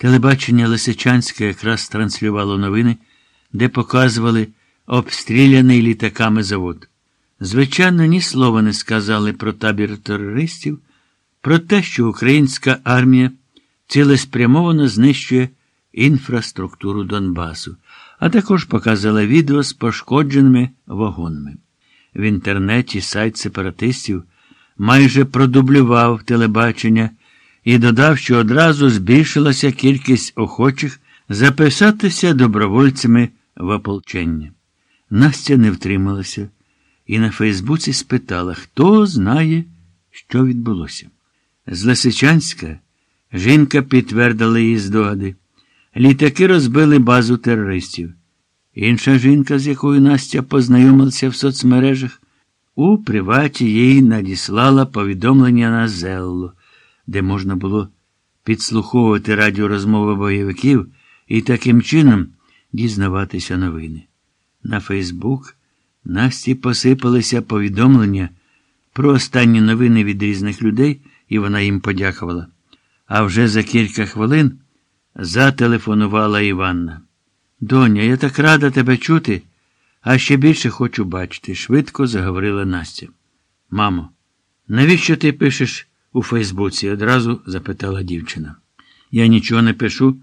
Телебачення Лисичанське якраз транслювало новини, де показували обстріляний літаками завод. Звичайно, ні слова не сказали про табір терористів, про те, що українська армія цілеспрямовано знищує інфраструктуру Донбасу, а також показала відео з пошкодженими вагонами. В інтернеті сайт сепаратистів майже продублював телебачення і додав, що одразу збільшилася кількість охочих записатися добровольцями в ополчення. Настя не втрималася і на Фейсбуці спитала, хто знає, що відбулося. З Лисичанська жінка підтвердила її здогади. Літаки розбили базу терористів. Інша жінка, з якою Настя познайомилася в соцмережах, у приваті їй надіслала повідомлення на Зелло, де можна було підслуховувати радіорозмови бойовиків і таким чином дізнаватися новини. На Фейсбук Насті посипалися повідомлення про останні новини від різних людей, і вона їм подякувала. А вже за кілька хвилин зателефонувала Іванна. Доня, я так рада тебе чути, а ще більше хочу бачити, швидко заговорила Настя. Мамо, навіщо ти пишеш у Фейсбуці? одразу запитала дівчина. Я нічого не пишу,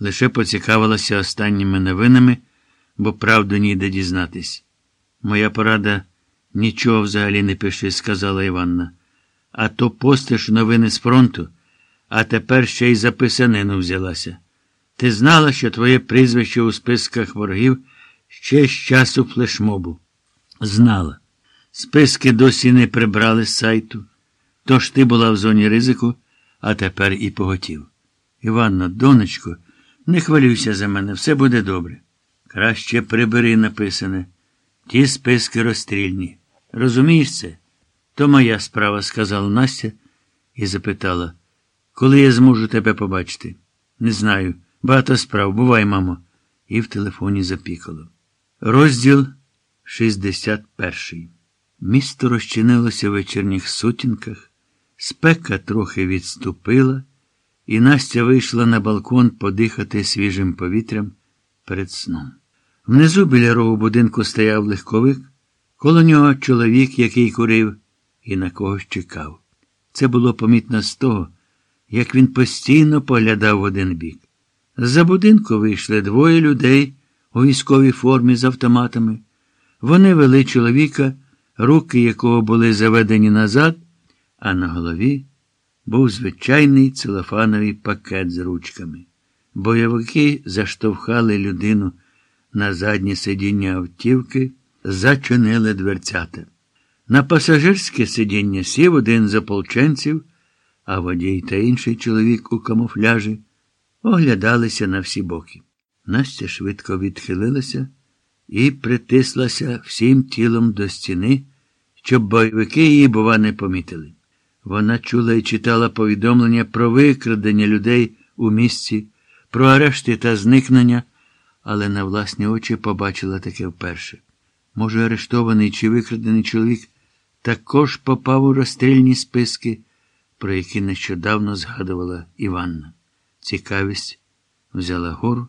лише поцікавилася останніми новинами, бо правду ніде дізнатись. Моя порада нічого взагалі не пиши, сказала Іванна. А то постиш новини з фронту, а тепер ще й за писанину взялася. Ти знала, що твоє прізвище у списках ворогів ще з часу флешмобу? Знала. Списки досі не прибрали з сайту. Тож ти була в зоні ризику, а тепер і поготів. Іванно, донечко, не хвилюйся за мене, все буде добре. Краще прибери написане. Ті списки розстрільні. Розумієш це? То моя справа, сказала Настя і запитала, коли я зможу тебе побачити? Не знаю. Багато справ. Бувай, мамо. І в телефоні запікало. Розділ 61. Місто розчинилося в вечірніх сутінках, спека трохи відступила, і Настя вийшла на балкон подихати свіжим повітрям перед сном. Внизу біля рогу будинку стояв легковик, коло нього чоловік, який курив, і на когось чекав. Це було помітно з того, як він постійно поглядав в один бік. З-за будинку вийшли двоє людей у військовій формі з автоматами. Вони вели чоловіка, руки якого були заведені назад, а на голові був звичайний целофановий пакет з ручками. Бойовики заштовхали людину на заднє сидіння автівки, зачинили дверцята. На пасажирське сидіння сів один з ополченців, а водій та інший чоловік у камуфляжі оглядалися на всі боки. Настя швидко відхилилася і притислася всім тілом до стіни, щоб бойовики її, бува, не помітили. Вона чула і читала повідомлення про викрадення людей у місці, про арешти та зникнення, але на власні очі побачила таке вперше. Може, арештований чи викрадений чоловік також попав у розстрільні списки, про які нещодавно згадувала Іванна. Цікавість взяла гору,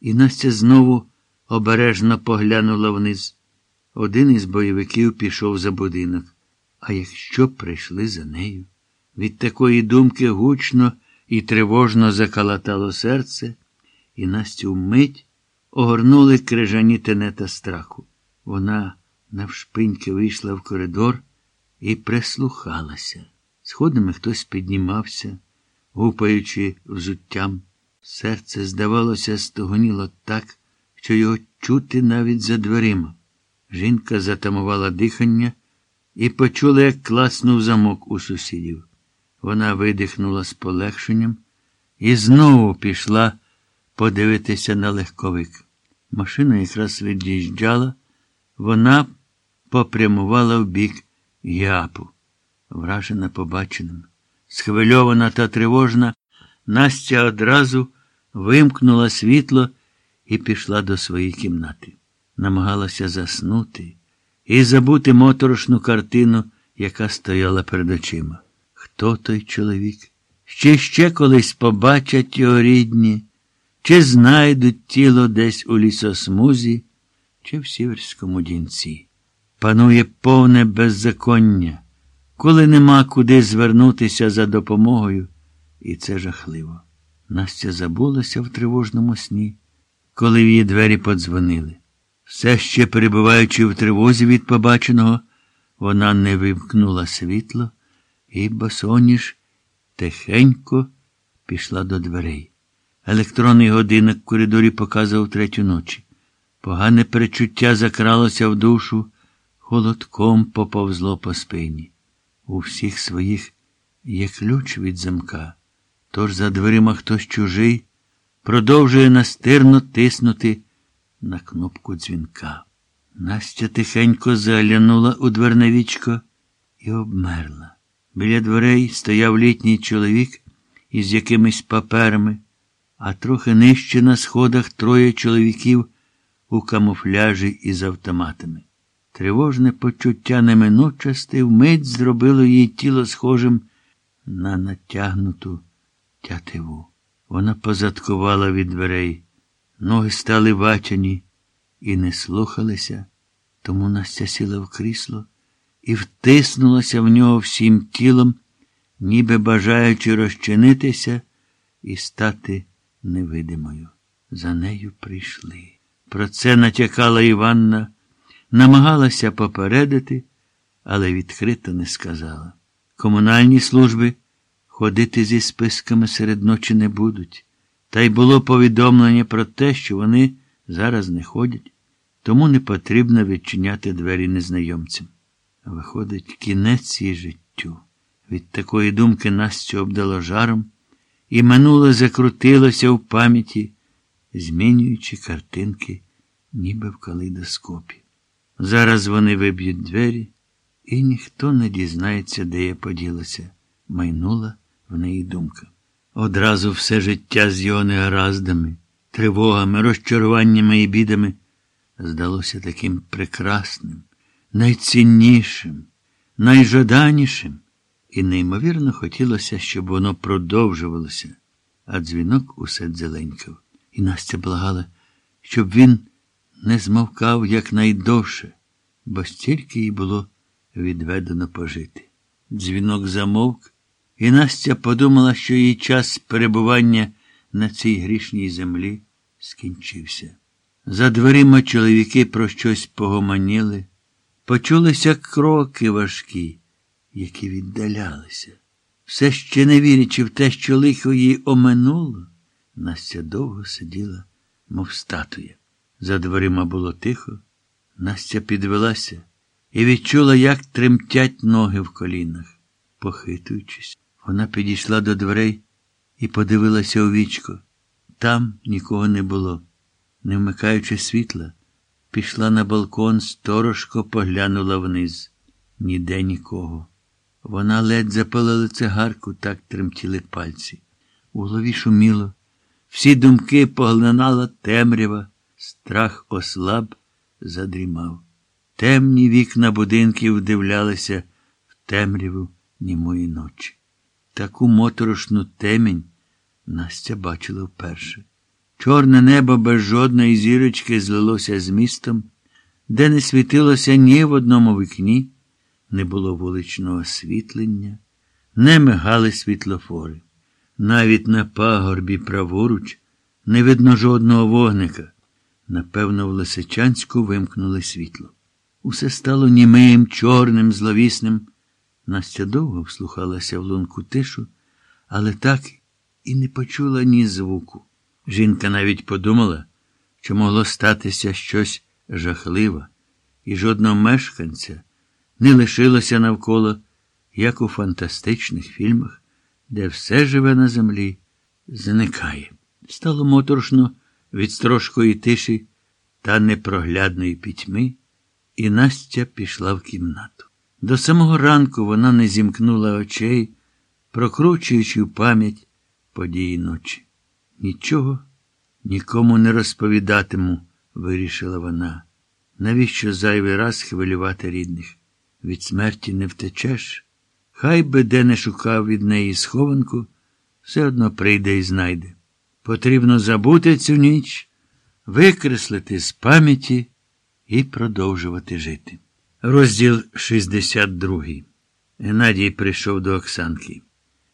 і Настя знову обережно поглянула вниз. Один із бойовиків пішов за будинок. А якщо прийшли за нею? Від такої думки гучно і тривожно закалатало серце, і Настю вмить огорнули крижані тенета страху. Вона навшпиньки вийшла в коридор і прислухалася. Сходами хтось піднімався гупаючи взуттям. Серце, здавалося, стогоніло так, що його чути навіть за дверима. Жінка затамувала дихання і почула, як класнув замок у сусідів. Вона видихнула з полегшенням і знову пішла подивитися на легковик. Машина якраз від'їжджала, вона попрямувала в бік Япу, вражена побаченим. Схвильована та тривожна, Настя одразу вимкнула світло і пішла до своєї кімнати. Намагалася заснути і забути моторошну картину, яка стояла перед очима. Хто той чоловік? ще ще колись побачать його рідні, чи знайдуть тіло десь у лісосмузі, чи в сіверському дінці. Панує повне беззаконня, коли нема куди звернутися за допомогою, і це жахливо. Настя забулася в тривожному сні, коли в її двері подзвонили. Все ще перебуваючи в тривозі від побаченого, вона не вимкнула світло і босоніж тихенько пішла до дверей. Електронний годинник в коридорі показував третю ночі. Погане перечуття закралося в душу, холодком поповзло по спині. У всіх своїх є ключ від замка, тож за дверима хтось чужий продовжує настирно тиснути на кнопку дзвінка. Настя тихенько заглянула у дверне вічко і обмерла. Біля дверей стояв літній чоловік із якимись паперами, а трохи нижче на сходах троє чоловіків у камуфляжі із автоматами. Тривожне почуття неминучости вмить зробило їй тіло схожим на натягнуту тятиву. Вона позадкувала від дверей, ноги стали ватяні і не слухалися, тому Настя сіла в крісло і втиснулася в нього всім тілом, ніби бажаючи розчинитися і стати невидимою. За нею прийшли. Про це натякала Іванна, намагалася попередити, але відкрито не сказала. Комунальні служби ходити зі списками серед ночі не будуть. Та й було повідомлення про те, що вони зараз не ходять, тому не потрібно відчиняти двері незнайомцям. Виходить, кінець її життю. Від такої думки Настю обдало жаром, і минуле закрутилося в пам'яті, змінюючи картинки, ніби в калейдоскопі. Зараз вони виб'ють двері, і ніхто не дізнається, де я поділася, майнула в неї думка. Одразу все життя з його негараздами, тривогами, розчаруваннями і бідами здалося таким прекрасним, найціннішим, найжаданішим, і неймовірно хотілося, щоб воно продовжувалося, а дзвінок усе дзеленькав. І Настя благала, щоб він не змовкав якнайдовше, бо стільки їй було відведено пожити. Дзвінок замовк, і Настя подумала, що її час перебування на цій грішній землі скінчився. За дверима чоловіки про щось погомоніли, почулися кроки важкі, які віддалялися. Все ще не вірячи в те, що лихо її оминуло, Настя довго сиділа, мов статуя. За дверима було тихо, Настя підвелася і відчула, як тремтять ноги в колінах. Похитуючись, вона підійшла до дверей і подивилася у вічко. Там нікого не було. Не вмикаючи світла, пішла на балкон, сторожко поглянула вниз. Ніде нікого. Вона ледь запалила цигарку, так тремтіли пальці. У голові шуміло. Всі думки поглинала темрява, страх ослаб, задрімав. Темні вікна будинків вдивлялися в темряву німої ночі. Таку моторошну темінь Настя бачила вперше. Чорне небо без жодної зірочки злилося з містом, де не світилося ні в одному вікні, не було вуличного освітлення, не мигали світлофори. Навіть на пагорбі праворуч не видно жодного вогника. Напевно, в Лисичанську вимкнули світло. Усе стало німим, чорним, зловісним. Настя довго вслухалася в лунку тишу, але так і не почула ні звуку. Жінка навіть подумала, що могло статися щось жахливе, і жодного мешканця не лишилося навколо, як у фантастичних фільмах, де все живе на землі, зникає. Стало моторошно від строжкої тиші та непроглядної пітьми, і Настя пішла в кімнату. До самого ранку вона не зімкнула очей, прокручуючи в пам'ять події ночі. Нічого нікому не розповідатиму, вирішила вона. Навіщо зайвий раз хвилювати рідних? Від смерті не втечеш? Хай би де не шукав від неї схованку, все одно прийде і знайде. Потрібно забути цю ніч, викреслити з пам'яті і продовжувати жити. Розділ 62. Геннадій прийшов до Оксанки.